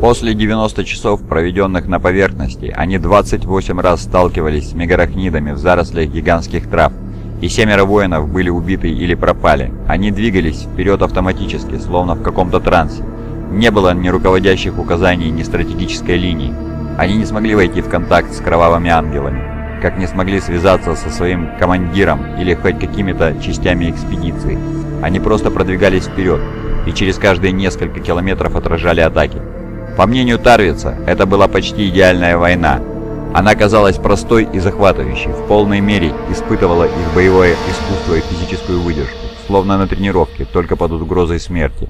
После 90 часов, проведенных на поверхности, они 28 раз сталкивались с мегарахнидами в зарослях гигантских трав, и семеро воинов были убиты или пропали. Они двигались вперед автоматически, словно в каком-то трансе. Не было ни руководящих указаний, ни стратегической линии. Они не смогли войти в контакт с кровавыми ангелами, как не смогли связаться со своим командиром или хоть какими-то частями экспедиции. Они просто продвигались вперед и через каждые несколько километров отражали атаки. По мнению Тарвица, это была почти идеальная война. Она казалась простой и захватывающей, в полной мере испытывала их боевое искусство и физическую выдержку, словно на тренировке, только под угрозой смерти.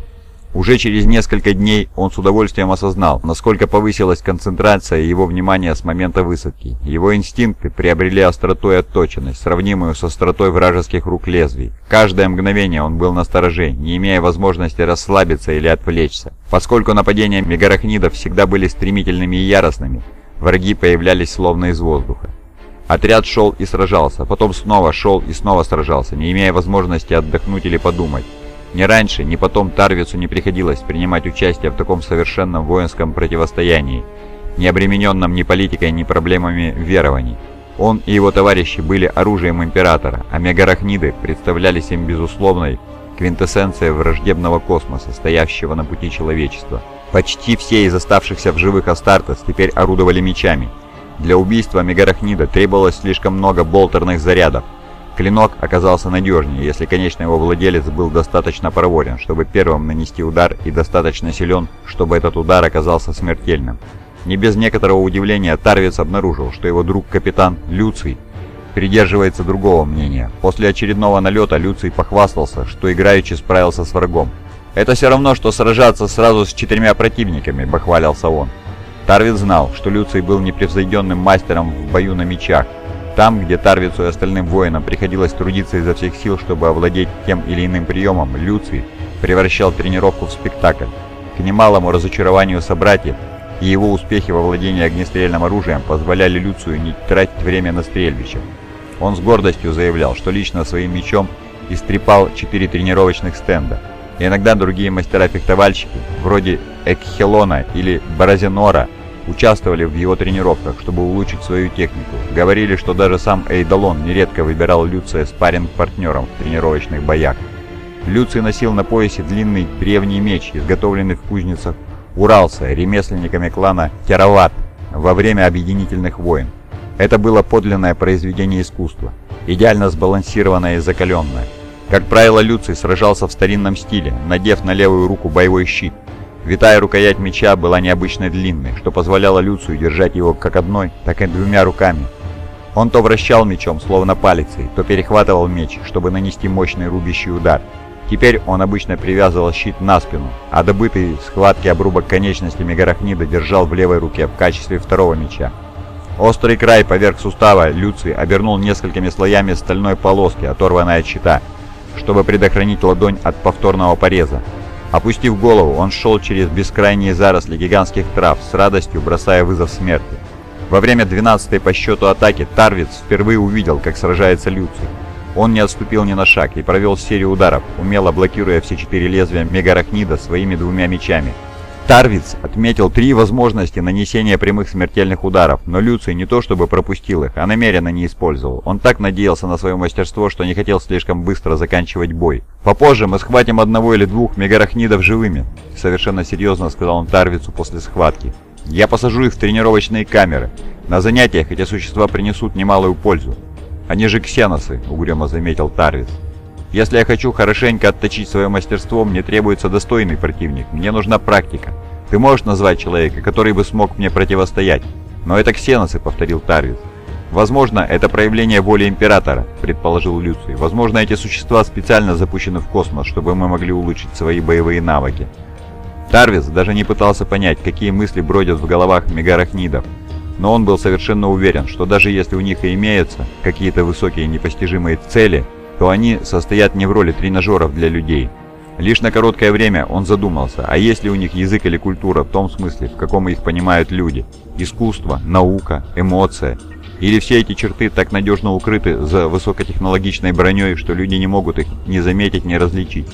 Уже через несколько дней он с удовольствием осознал, насколько повысилась концентрация его внимания с момента высадки. Его инстинкты приобрели остроту и отточенность, сравнимую с остротой вражеских рук лезвий. Каждое мгновение он был на стороже, не имея возможности расслабиться или отвлечься. Поскольку нападения мегарахнидов всегда были стремительными и яростными, враги появлялись словно из воздуха. Отряд шел и сражался, потом снова шел и снова сражался, не имея возможности отдохнуть или подумать. Ни раньше, ни потом Тарвицу не приходилось принимать участие в таком совершенном воинском противостоянии, не обремененном ни политикой, ни проблемами верований. Он и его товарищи были оружием Императора, а мегарахниды представлялись им безусловной квинтэссенцией враждебного космоса, стоящего на пути человечества. Почти все из оставшихся в живых Астартес теперь орудовали мечами. Для убийства мегарахнида требовалось слишком много болтерных зарядов, Клинок оказался надежнее, если конечный его владелец был достаточно проворен, чтобы первым нанести удар и достаточно силен, чтобы этот удар оказался смертельным. Не без некоторого удивления Тарвиц обнаружил, что его друг-капитан Люций придерживается другого мнения. После очередного налета Люций похвастался, что играючи справился с врагом. «Это все равно, что сражаться сразу с четырьмя противниками», – бахвалился он. Тарвиц знал, что Люций был непревзойденным мастером в бою на мечах, там, где Тарвицу и остальным воинам приходилось трудиться изо всех сил, чтобы овладеть тем или иным приемом, Люций превращал тренировку в спектакль. К немалому разочарованию собратьев и его успехи во владении огнестрельным оружием позволяли Люцию не тратить время на стрельбище. Он с гордостью заявлял, что лично своим мечом истрепал четыре тренировочных стенда. И иногда другие мастера-фехтовальщики, вроде Экхелона или Баразинора, участвовали в его тренировках, чтобы улучшить свою технику. Говорили, что даже сам Эйдалон нередко выбирал Люция спарринг-партнером в тренировочных боях. Люций носил на поясе длинный древний меч, изготовленный в кузницах Уралса, ремесленниками клана Терават во время объединительных войн. Это было подлинное произведение искусства, идеально сбалансированное и закаленное. Как правило, Люций сражался в старинном стиле, надев на левую руку боевой щит, Витая рукоять меча была необычно длинной, что позволяло Люцию держать его как одной, так и двумя руками. Он то вращал мечом, словно палицей, то перехватывал меч, чтобы нанести мощный рубящий удар. Теперь он обычно привязывал щит на спину, а добытый в схватке обрубок конечности Мегарахнида держал в левой руке в качестве второго меча. Острый край поверх сустава Люций обернул несколькими слоями стальной полоски, оторванной от щита, чтобы предохранить ладонь от повторного пореза. Опустив голову, он шел через бескрайние заросли гигантских трав, с радостью бросая вызов смерти. Во время 12-й по счету атаки Тарвиц впервые увидел, как сражается Люций. Он не отступил ни на шаг и провел серию ударов, умело блокируя все четыре лезвия Мегарахнида своими двумя мечами, Тарвиц отметил три возможности нанесения прямых смертельных ударов, но Люций не то чтобы пропустил их, а намеренно не использовал. Он так надеялся на свое мастерство, что не хотел слишком быстро заканчивать бой. «Попозже мы схватим одного или двух мегарахнидов живыми», — совершенно серьезно сказал он Тарвицу после схватки. «Я посажу их в тренировочные камеры. На занятиях эти существа принесут немалую пользу». «Они же ксеносы», — угрюмо заметил Тарвиц. Если я хочу хорошенько отточить свое мастерство, мне требуется достойный противник, мне нужна практика. Ты можешь назвать человека, который бы смог мне противостоять? Но это ксеносы, повторил Тарвис. Возможно, это проявление воли Императора, предположил Люций. Возможно, эти существа специально запущены в космос, чтобы мы могли улучшить свои боевые навыки. Тарвис даже не пытался понять, какие мысли бродят в головах мегарахнидов. Но он был совершенно уверен, что даже если у них и имеются какие-то высокие непостижимые цели, то они состоят не в роли тренажеров для людей. Лишь на короткое время он задумался, а есть ли у них язык или культура в том смысле, в каком их понимают люди? Искусство, наука, эмоция? Или все эти черты так надежно укрыты за высокотехнологичной броней, что люди не могут их ни заметить, ни различить?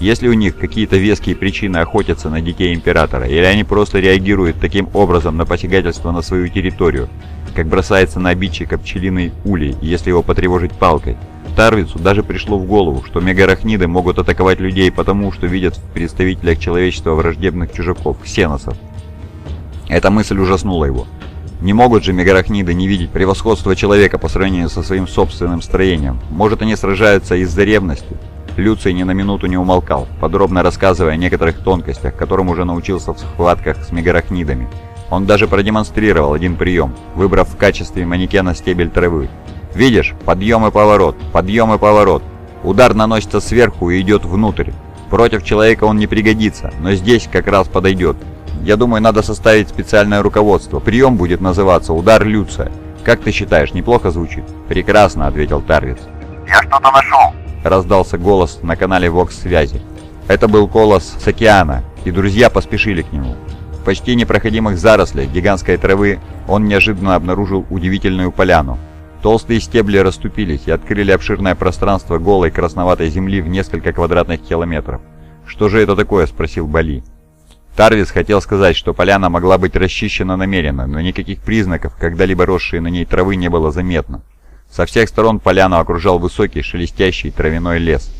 Есть ли у них какие-то веские причины охотиться на детей Императора, или они просто реагируют таким образом на посягательство на свою территорию, как бросается на обидчика пчелиной улей, если его потревожить палкой? Тарвицу даже пришло в голову, что мегарахниды могут атаковать людей потому, что видят в представителях человечества враждебных чужаков, ксеносов. Эта мысль ужаснула его. Не могут же мегарахниды не видеть превосходства человека по сравнению со своим собственным строением. Может, они сражаются из-за ревности? Люций ни на минуту не умолкал, подробно рассказывая о некоторых тонкостях, которым уже научился в схватках с мегарахнидами. Он даже продемонстрировал один прием, выбрав в качестве манекена стебель травы. «Видишь? Подъем и поворот, подъем и поворот. Удар наносится сверху и идет внутрь. Против человека он не пригодится, но здесь как раз подойдет. Я думаю, надо составить специальное руководство. Прием будет называться «Удар Люция». Как ты считаешь, неплохо звучит?» «Прекрасно», — ответил Тарвиц. «Я что-то нашел!» — раздался голос на канале Вокс-связи. Это был голос с океана, и друзья поспешили к нему. В почти непроходимых зарослях гигантской травы он неожиданно обнаружил удивительную поляну. Толстые стебли расступились и открыли обширное пространство голой красноватой земли в несколько квадратных километров. «Что же это такое?» — спросил Бали. Тарвис хотел сказать, что поляна могла быть расчищена намеренно, но никаких признаков, когда-либо росшей на ней травы, не было заметно. Со всех сторон поляну окружал высокий шелестящий травяной лес.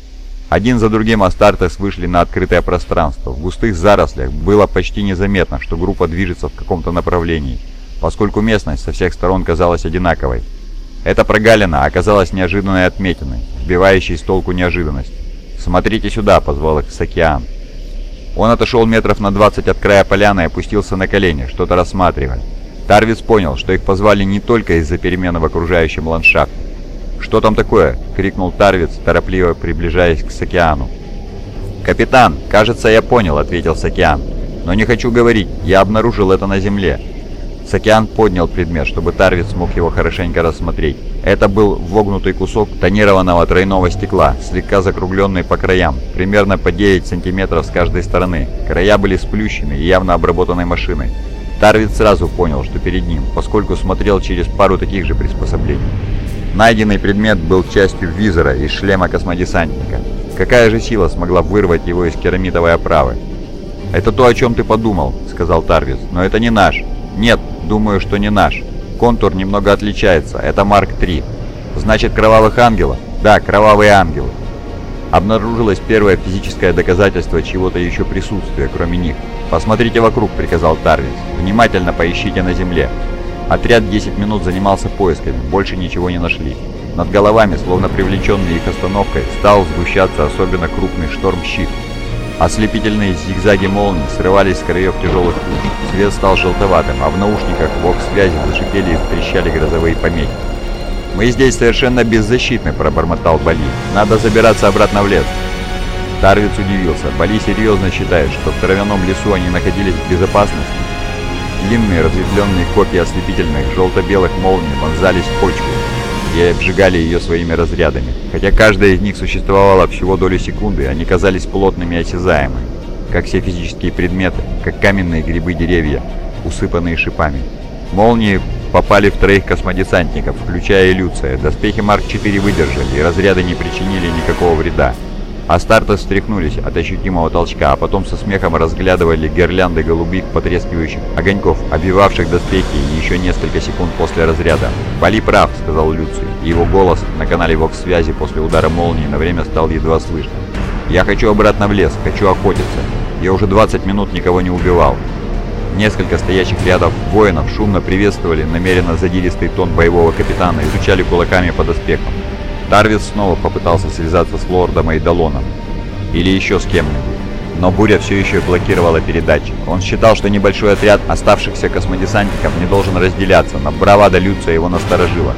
Один за другим Астартес вышли на открытое пространство. В густых зарослях было почти незаметно, что группа движется в каком-то направлении, поскольку местность со всех сторон казалась одинаковой. Эта прогалина оказалась неожиданной отметиной, сбивающей с толку неожиданность. «Смотрите сюда», — позвал их Сакиан. Он отошел метров на 20 от края поляны и опустился на колени, что-то рассматривая. Тарвиц понял, что их позвали не только из-за перемены в окружающем ландшафте. «Что там такое?» — крикнул Тарвиц, торопливо приближаясь к Сакиану. «Капитан, кажется, я понял», — ответил Сакиан. «Но не хочу говорить, я обнаружил это на земле». Сакиан поднял предмет, чтобы Тарвиц смог его хорошенько рассмотреть. Это был вогнутый кусок тонированного тройного стекла, слегка закругленный по краям, примерно по 9 сантиметров с каждой стороны. Края были сплющены и явно обработанной машиной. Тарвиц сразу понял, что перед ним, поскольку смотрел через пару таких же приспособлений. Найденный предмет был частью визора из шлема космодесантника. Какая же сила смогла вырвать его из керамитовой оправы? «Это то, о чем ты подумал», — сказал Тарвиц, — «но это не наш». «Нет, думаю, что не наш. Контур немного отличается. Это Марк 3. Значит, кровавых ангелов? Да, кровавые ангелы. Обнаружилось первое физическое доказательство чего-то еще присутствия, кроме них. «Посмотрите вокруг», — приказал Тарвис. «Внимательно поищите на земле». Отряд 10 минут занимался поисками, больше ничего не нашли. Над головами, словно привлеченный их остановкой, стал сгущаться особенно крупный шторм щит. Ослепительные зигзаги молний срывались с краев тяжелых туч. Свет стал желтоватым, а в наушниках вокс-связи зашипели и трещали грозовые помехи. «Мы здесь совершенно беззащитны», — пробормотал Бали. «Надо забираться обратно в лес». Тарвиц удивился. Бали серьезно считает, что в травяном лесу они находились в безопасности. Длинные разветвленные копья ослепительных желто-белых молний вонзались в почву и обжигали ее своими разрядами. Хотя каждая из них существовала всего долю секунды, они казались плотными и осязаемыми как все физические предметы, как каменные грибы деревья, усыпанные шипами. Молнии попали в троих космодесантников, включая и Люция. Доспехи Марк-4 выдержали, и разряды не причинили никакого вреда. Астарты встряхнулись от ощутимого толчка, а потом со смехом разглядывали гирлянды голубых потрескивающих огоньков, обвивавших доспехи еще несколько секунд после разряда. «Бали прав», — сказал Люций, и его голос на канале Вокс-связи после удара молнии на время стал едва слышным. «Я хочу обратно в лес, хочу охотиться. Я уже 20 минут никого не убивал». Несколько стоящих рядов воинов шумно приветствовали намеренно задиристый тон боевого капитана и изучали кулаками по доспехам. Тарвис снова попытался связаться с лордом Эйдалоном. Или еще с кем-нибудь. Но буря все еще блокировала передачи. Он считал, что небольшой отряд оставшихся космодесантников не должен разделяться, но бравада Люция его насторожила.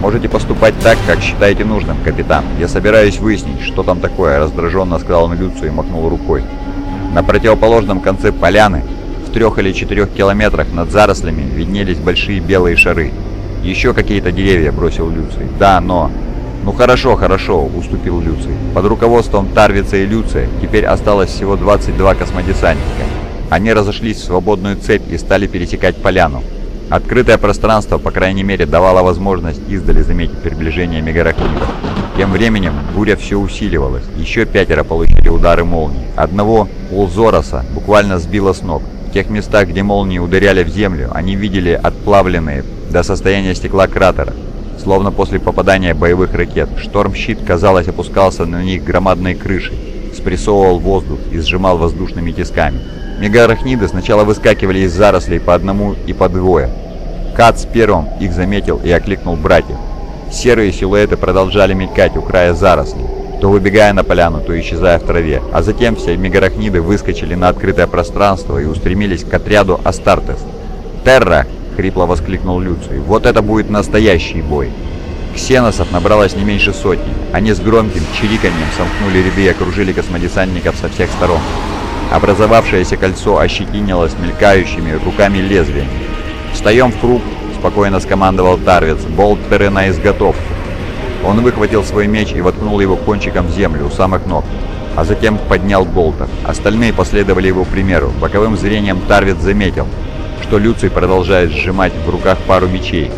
«Можете поступать так, как считаете нужным, капитан. Я собираюсь выяснить, что там такое», — раздраженно сказал он Люцию и махнул рукой. На противоположном конце поляны, в трех или четырех километрах над зарослями, виднелись большие белые шары. «Еще какие-то деревья», — бросил Люций. «Да, но...» «Ну хорошо, хорошо», — уступил Люций. Под руководством Тарвица и Люция теперь осталось всего 22 космодесантника. Они разошлись в свободную цепь и стали пересекать поляну. Открытое пространство, по крайней мере, давало возможность издали заметить приближение мегарахнитов. Тем временем буря все усиливалась. Еще пятеро получили удары молнии. Одного Улзороса буквально сбило с ног. В тех местах, где молнии ударяли в землю, они видели отплавленные до состояния стекла кратера. Словно после попадания боевых ракет, шторм-щит, казалось, опускался на них громадной крышей, спрессовывал воздух и сжимал воздушными тисками. Мегарахниды сначала выскакивали из зарослей по одному и по двое. Кац первым их заметил и окликнул братьев. Серые силуэты продолжали мелькать у края зарослей, то выбегая на поляну, то исчезая в траве, а затем все мегарахниды выскочили на открытое пространство и устремились к отряду Астартес. «Терра!» — хрипло воскликнул Люций. «Вот это будет настоящий бой!» Ксеносов набралось не меньше сотни. Они с громким чириканьем сомкнули ряды и окружили космодесантников со всех сторон. Образовавшееся кольцо ощетинилось мелькающими руками лезвиями. «Встаем в круг!» спокойно скомандовал Тарвиц. «Болтеры на изготовку!» Он выхватил свой меч и воткнул его кончиком в землю у самых ног, а затем поднял болтер. Остальные последовали его примеру. Боковым зрением Тарвиц заметил, что Люций продолжает сжимать в руках пару мечей.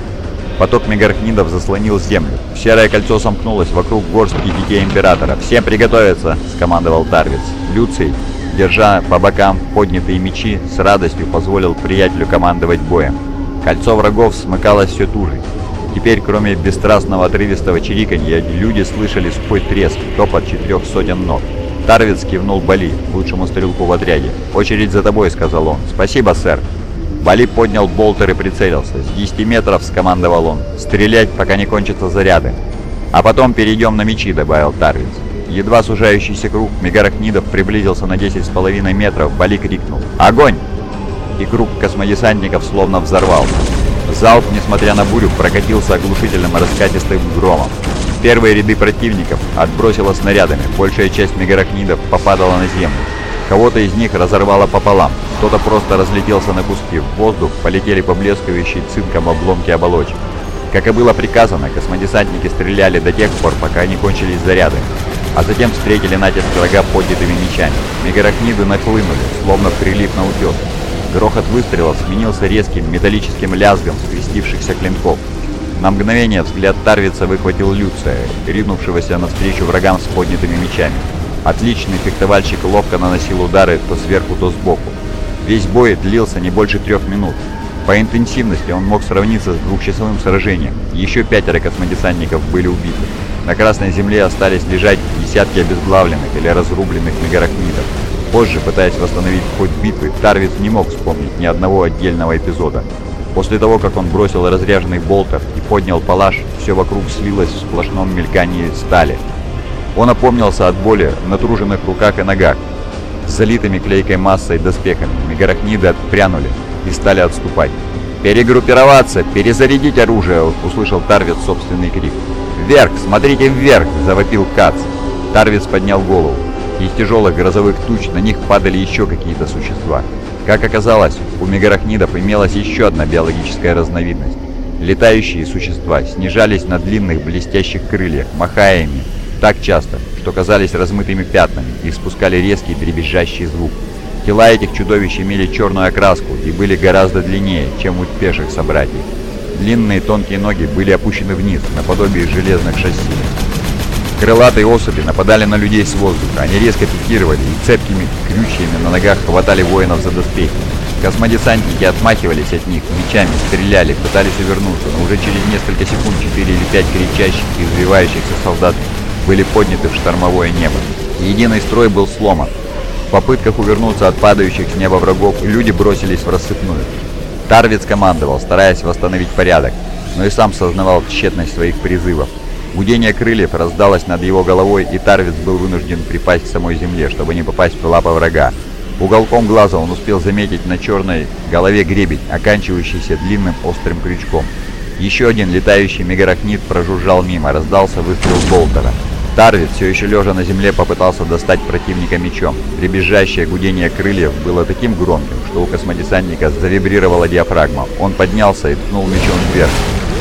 Поток мегархнидов заслонил землю. Серое кольцо сомкнулось вокруг горстки детей Императора. «Всем приготовиться!» — скомандовал Тарвиц. Люций, держа по бокам поднятые мечи, с радостью позволил приятелю командовать боем. Кольцо врагов смыкалось все туже. Теперь, кроме бесстрастного отрывистого чириканья, люди слышали сухой треск, топот четырех сотен ног. Тарвиц кивнул Бали, лучшему стрелку в отряде. «Очередь за тобой», — сказал он. «Спасибо, сэр». Бали поднял болтер и прицелился. С 10 метров скомандовал он. «Стрелять, пока не кончатся заряды». «А потом перейдем на мечи», — добавил Тарвиц. Едва сужающийся круг мегарахнидов приблизился на 10,5 метров, Бали крикнул «Огонь!» и круг космодесантников словно взорвался. Залп, несмотря на бурю, прокатился оглушительным раскатистым громом. Первые ряды противников отбросило снарядами, большая часть мегарахнидов попадала на землю. Кого-то из них разорвало пополам, кто-то просто разлетелся на куски, в воздух полетели поблескивающие цинком обломки оболочек. Как и было приказано, космодесантники стреляли до тех пор, пока не кончились заряды, а затем встретили натиск врага поднятыми мечами. Мегарахниды нахлынули, словно прилив на утес. Грохот выстрелов сменился резким металлическим лязгом скрестившихся клинков. На мгновение взгляд Тарвица выхватил Люция, ринувшегося навстречу врагам с поднятыми мечами. Отличный фехтовальщик ловко наносил удары то сверху, то сбоку. Весь бой длился не больше трех минут. По интенсивности он мог сравниться с двухчасовым сражением. Еще пятеро космодесантников были убиты. На Красной Земле остались лежать десятки обезглавленных или разрубленных мегарахнитов. Позже, пытаясь восстановить ход битвы, Тарвиц не мог вспомнить ни одного отдельного эпизода. После того, как он бросил разряженный болтер и поднял палаш, все вокруг слилось в сплошном мелькании стали. Он опомнился от боли в натруженных руках и ногах. С залитыми клейкой массой доспехами мегарахниды отпрянули и стали отступать. «Перегруппироваться! Перезарядить оружие!» — услышал Тарвиц собственный крик. «Вверх! Смотрите вверх!» — завопил Кац. Тарвиц поднял голову. Из тяжелых грозовых туч на них падали еще какие-то существа. Как оказалось, у мегарахнидов имелась еще одна биологическая разновидность. Летающие существа снижались на длинных блестящих крыльях, махая ими так часто, что казались размытыми пятнами и испускали резкий дребезжащий звук. Тела этих чудовищ имели черную окраску и были гораздо длиннее, чем у пеших собратьев. Длинные тонкие ноги были опущены вниз, наподобие железных шасси. Крылатые особи нападали на людей с воздуха, они резко пикировали и цепкими крючьями на ногах хватали воинов за доспехи. Космодесантники отмахивались от них, мечами стреляли, пытались увернуться, но уже через несколько секунд четыре или пять кричащих и извивающихся солдат были подняты в штормовое небо. Единый строй был сломан. В попытках увернуться от падающих с неба врагов люди бросились в рассыпную. Тарвиц командовал, стараясь восстановить порядок, но и сам сознавал тщетность своих призывов. Гудение крыльев раздалось над его головой, и Тарвиц был вынужден припасть к самой земле, чтобы не попасть в лапы врага. Уголком глаза он успел заметить на черной голове гребень, оканчивающийся длинным острым крючком. Еще один летающий мегарахнит прожужжал мимо, раздался выстрел болтера. Тарвит, все еще лежа на земле, попытался достать противника мечом. Прибежащее гудение крыльев было таким громким, что у космодесантника завибрировала диафрагма. Он поднялся и ткнул мечом вверх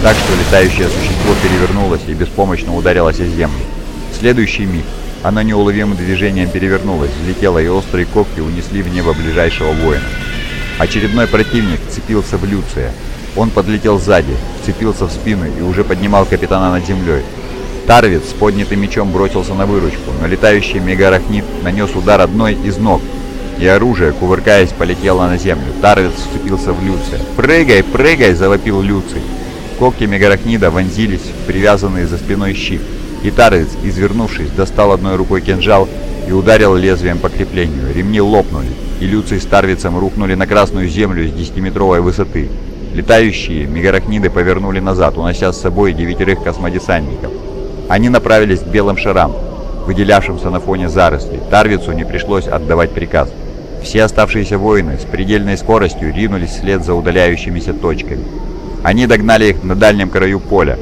так что летающее существо перевернулось и беспомощно ударилось о землю. В следующий миг оно неуловимым движением перевернулось, взлетело и острые когти унесли в небо ближайшего воина. Очередной противник цепился в Люция. Он подлетел сзади, цепился в спину и уже поднимал капитана над землей. Тарвиц с поднятым мечом бросился на выручку, но летающий мегарахнит нанес удар одной из ног, и оружие, кувыркаясь, полетело на землю. Тарвиц вцепился в Люция. «Прыгай, прыгай!» – завопил Люций. Когти мегарахнида вонзились в привязанный за спиной щит, и Тарвиц, извернувшись, достал одной рукой кинжал и ударил лезвием по креплению. Ремни лопнули, и Люций с Тарвицем рухнули на красную землю с 10-метровой высоты. Летающие мегарахниды повернули назад, унося с собой девятерых космодесантников. Они направились к белым шарам, выделявшимся на фоне зарослей. Тарвицу не пришлось отдавать приказ. Все оставшиеся воины с предельной скоростью ринулись вслед за удаляющимися точками. Они догнали их на дальнем краю поля.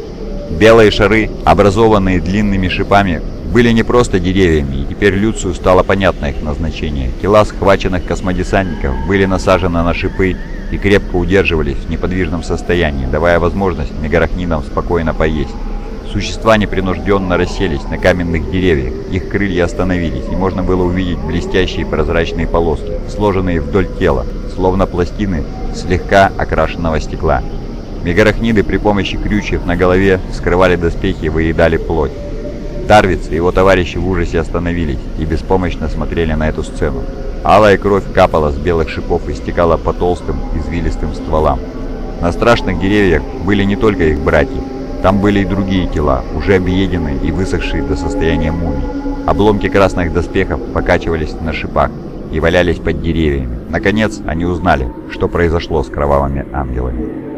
Белые шары, образованные длинными шипами, были не просто деревьями, и теперь Люцию стало понятно их назначение. Тела схваченных космодесантников были насажены на шипы и крепко удерживались в неподвижном состоянии, давая возможность мегарахнидам спокойно поесть. Существа непринужденно расселись на каменных деревьях, их крылья остановились, и можно было увидеть блестящие прозрачные полоски, сложенные вдоль тела, словно пластины слегка окрашенного стекла. Мегарахниды при помощи крючьев на голове скрывали доспехи и выедали плоть. Дарвиц и его товарищи в ужасе остановились и беспомощно смотрели на эту сцену. Алая кровь капала с белых шипов и стекала по толстым извилистым стволам. На страшных деревьях были не только их братья, там были и другие тела, уже объеденные и высохшие до состояния мумий. Обломки красных доспехов покачивались на шипах и валялись под деревьями. Наконец, они узнали, что произошло с кровавыми ангелами.